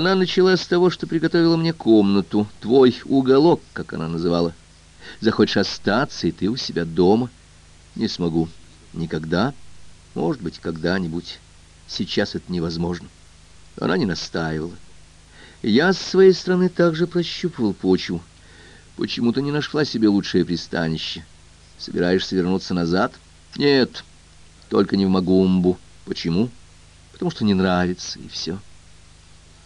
Она начала с того, что приготовила мне комнату, твой уголок, как она называла. Захочешь остаться, и ты у себя дома. Не смогу. Никогда. Может быть, когда-нибудь. Сейчас это невозможно. Она не настаивала. Я с своей стороны также прощупывал почву. Почему-то не нашла себе лучшее пристанище. Собираешься вернуться назад? Нет, только не в Магумбу. Почему? Потому что не нравится, и все.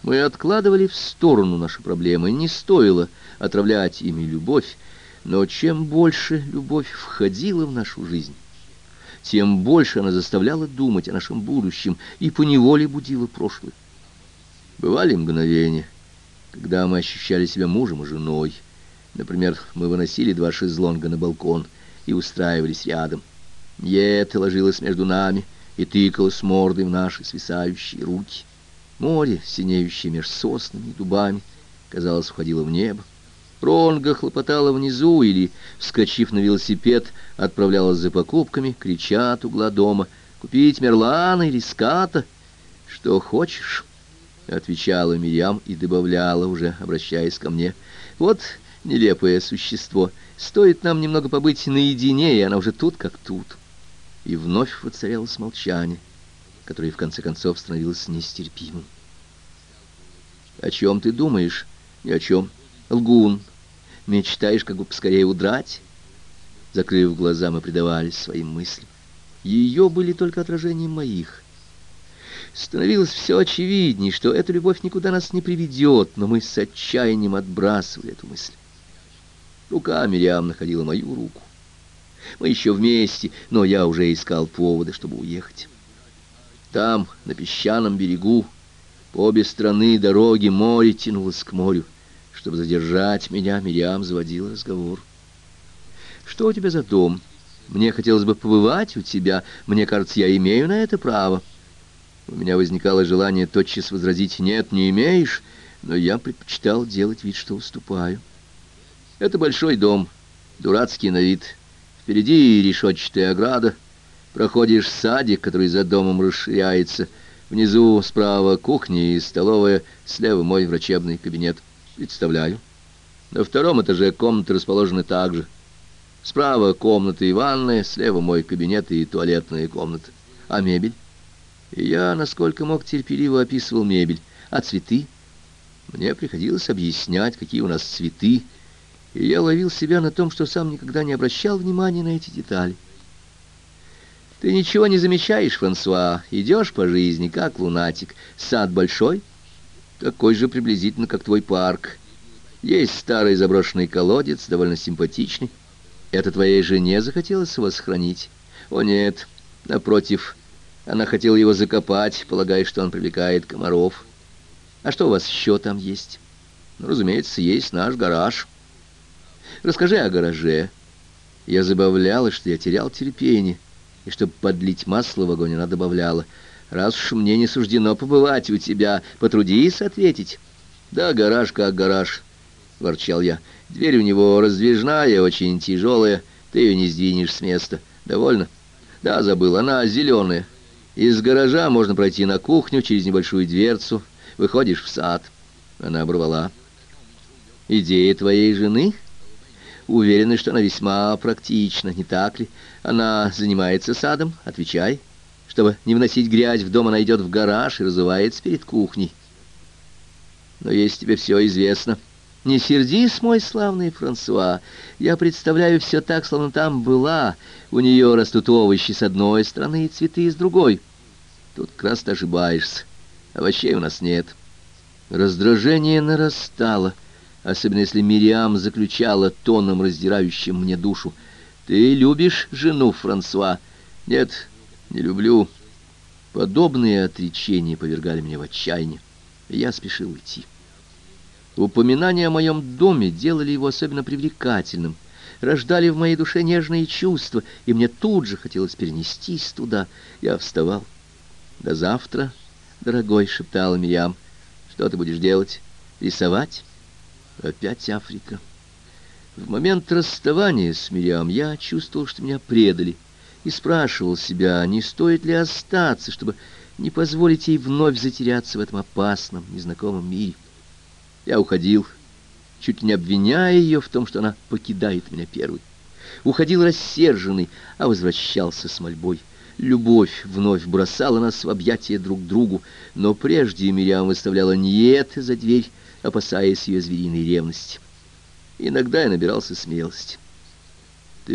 Мы откладывали в сторону наши проблемы. Не стоило отравлять ими любовь, но чем больше любовь входила в нашу жизнь, тем больше она заставляла думать о нашем будущем и поневоле будила прошлое. Бывали мгновения, когда мы ощущали себя мужем и женой. Например, мы выносили два шезлонга на балкон и устраивались рядом. Ета ложилась между нами и тыкалась мордой в наши свисающие руки. Море, синеющее меж соснами и дубами, казалось, входило в небо. Ронга хлопотала внизу или, вскочив на велосипед, отправлялась за покупками, крича от угла дома. «Купить мерлана или ската?» «Что хочешь?» — отвечала Мирьям и добавляла, уже обращаясь ко мне. «Вот нелепое существо. Стоит нам немного побыть наедине, и она уже тут, как тут». И вновь воцарялось молчание которое в конце концов становилось нестерпимым. «О чем ты думаешь? Ни о чем. Лгун. Мечтаешь, как бы поскорее удрать?» Закрыв глаза, мы предавались своим мыслям. Ее были только отражением моих. Становилось все очевидней, что эта любовь никуда нас не приведет, но мы с отчаянием отбрасывали эту мысль. Рука Мириам находила мою руку. Мы еще вместе, но я уже искал повода, чтобы уехать. Там, на песчаном берегу, обе стороны дороги море тянулось к морю. Чтобы задержать меня, Мириам заводил разговор. «Что у тебя за дом? Мне хотелось бы побывать у тебя. Мне кажется, я имею на это право». У меня возникало желание тотчас возразить «нет, не имеешь», но я предпочитал делать вид, что уступаю. Это большой дом, дурацкий на вид. Впереди решетчатая ограда — Проходишь садик, который за домом расширяется. Внизу справа кухня и столовая, слева мой врачебный кабинет. Представляю. На втором этаже комнаты расположены также. Справа комната и ванная, слева мой кабинет и туалетная комната. А мебель? Я, насколько мог, терпеливо описывал мебель. А цветы? Мне приходилось объяснять, какие у нас цветы, и я ловил себя на том, что сам никогда не обращал внимания на эти детали. Ты ничего не замечаешь, Франсуа. Идешь по жизни, как лунатик. Сад большой, такой же приблизительно, как твой парк. Есть старый заброшенный колодец, довольно симпатичный. Это твоей жене захотелось его сохранить? О, нет, напротив, она хотела его закопать, полагая, что он привлекает комаров. А что у вас еще там есть? Ну, разумеется, есть наш гараж. Расскажи о гараже. Я забавлялась, что я терял терпение и чтобы подлить масло в огонь, она добавляла, «Раз уж мне не суждено побывать у тебя, потрудись ответить». «Да, гараж как гараж», — ворчал я. «Дверь у него раздвижная, очень тяжелая, ты ее не сдвинешь с места. Довольно?» «Да, забыл, она зеленая. Из гаража можно пройти на кухню через небольшую дверцу, выходишь в сад». Она оборвала. «Идея твоей жены?» Уверены, что она весьма практична, не так ли? Она занимается садом, отвечай. Чтобы не вносить грязь в дом, она идет в гараж и разувается перед кухней. Но если тебе все известно... Не сердись, мой славный Франсуа. Я представляю все так, словно там была. У нее растут овощи с одной стороны и цветы с другой. Тут как раз ты ошибаешься. Овощей у нас нет. Раздражение нарастало особенно если Мириам заключала тоном, раздирающим мне душу. «Ты любишь жену, Франсуа?» «Нет, не люблю». Подобные отречения повергали меня в отчаяние, я спешил уйти. Упоминания о моем доме делали его особенно привлекательным, рождали в моей душе нежные чувства, и мне тут же хотелось перенестись туда. Я вставал. «До завтра, дорогой», — шептала Мириам. «Что ты будешь делать? Рисовать?» Опять Африка. В момент расставания с Мириам я чувствовал, что меня предали, и спрашивал себя, не стоит ли остаться, чтобы не позволить ей вновь затеряться в этом опасном, незнакомом мире. Я уходил, чуть не обвиняя ее в том, что она покидает меня первой. Уходил рассерженный, а возвращался с мольбой. Любовь вновь бросала нас в объятия друг другу, но прежде Мириам выставляла не это за дверь, опасаясь ее звериной ревности. Иногда я набирался смелости.